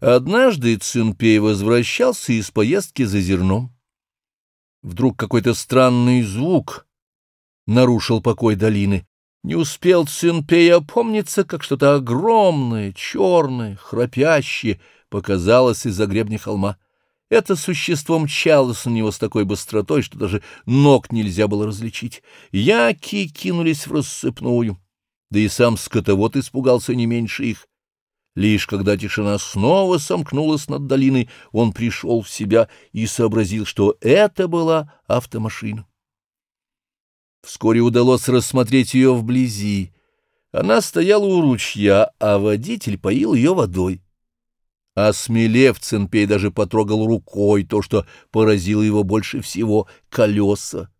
Однажды Цинпей возвращался из поездки за зерном. Вдруг какой-то странный звук нарушил покой долины. Не успел Цинпей опомниться, как что-то огромное, черное, храпящее показалось из-за гребня холма. Это существо мчалось на него с такой быстротой, что даже ног нельзя было различить. Яки кинулись в рассыпную, да и сам скотовод испугался не меньше их. Лишь когда тишина снова сомкнулась над долиной, он пришел в себя и сообразил, что это была автомашина. Вскоре удалось рассмотреть ее вблизи. Она стояла у ручья, а водитель поил ее водой. Осмелев, Цинпей даже потрогал рукой то, что поразило его больше всего — колеса.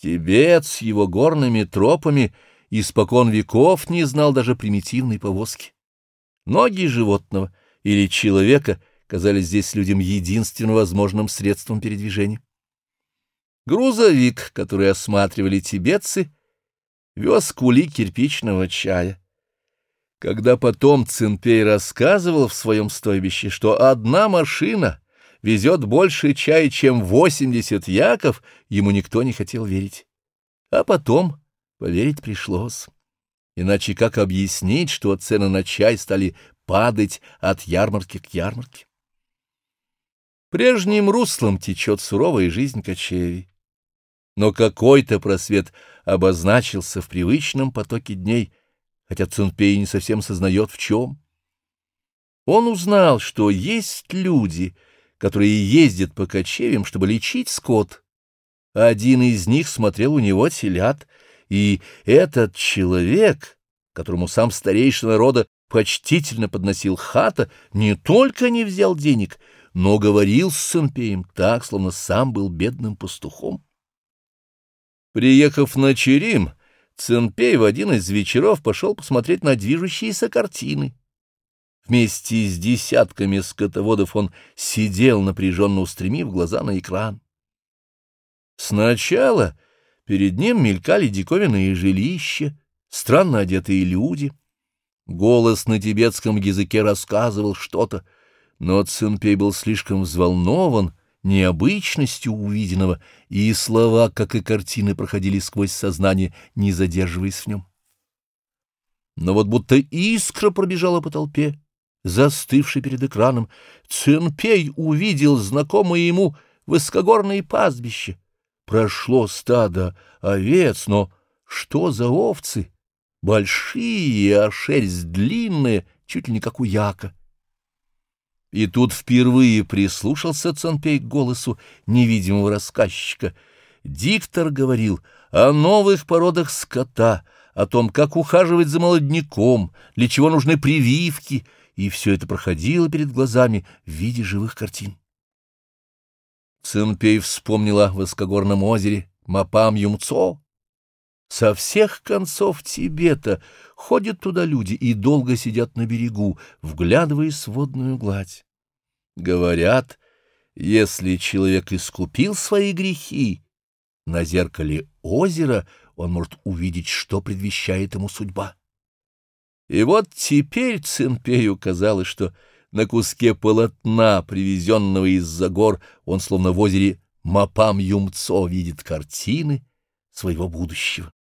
Тибет с его горными тропами испокон веков не знал даже примитивной повозки. Ноги животного или человека казались здесь людям единственным возможным средством передвижения. Грузовик, который осматривали тибетцы, вез кули кирпичного чая. Когда потом Цинпей рассказывал в своем стойбище, что одна машина везет больше чая, чем восемьдесят яков, ему никто не хотел верить. А потом поверить пришлось. Иначе как объяснить, что цены на чай стали падать от ярмарки к ярмарке? Прежним руслом течет суровая жизнь кочевий. Но какой-то просвет обозначился в привычном потоке дней — хотя Цунпей не совсем сознает в чем. Он узнал, что есть люди, которые ездят по кочевьям, чтобы лечить скот. Один из них смотрел у него телят, и этот человек, которому сам старейшина рода почтительно подносил хата, не только не взял денег, но говорил с Цинпеем так, словно сам был бедным пастухом. Приехав на Черим, Цинпей в один из вечеров пошел посмотреть на движущиеся картины. Вместе с десятками скотоводов он сидел, напряженно устремив глаза на экран. Сначала перед ним мелькали диковинные жилища, странно одетые люди. Голос на тибетском языке рассказывал что-то, но Цинпей был слишком взволнован, необычностью увиденного, и слова, как и картины, проходили сквозь сознание, не задерживаясь в нем. Но вот будто искра пробежала по толпе, застывшей перед экраном, Цинпей увидел знакомое ему высокогорное пастбище. Прошло стадо овец, но что за овцы? Большие, а шерсть длинная, чуть ли не как у яка. И тут впервые прислушался Цанпей к голосу невидимого рассказчика. Диктор говорил о новых породах скота, о том, как ухаживать за молодняком, для чего нужны прививки, и все это проходило перед глазами в виде живых картин. Цинпей вспомнила о высокогорном озере Мапам Юмцо. Со всех концов Тибета ходят туда люди и долго сидят на берегу, вглядываясь в водную гладь. Говорят, если человек искупил свои грехи, на зеркале озера он может увидеть, что предвещает ему судьба. И вот теперь Цинпею казалось, что на куске полотна, привезенного из-за гор, он словно в озере Мапам Юмцо видит картины своего будущего.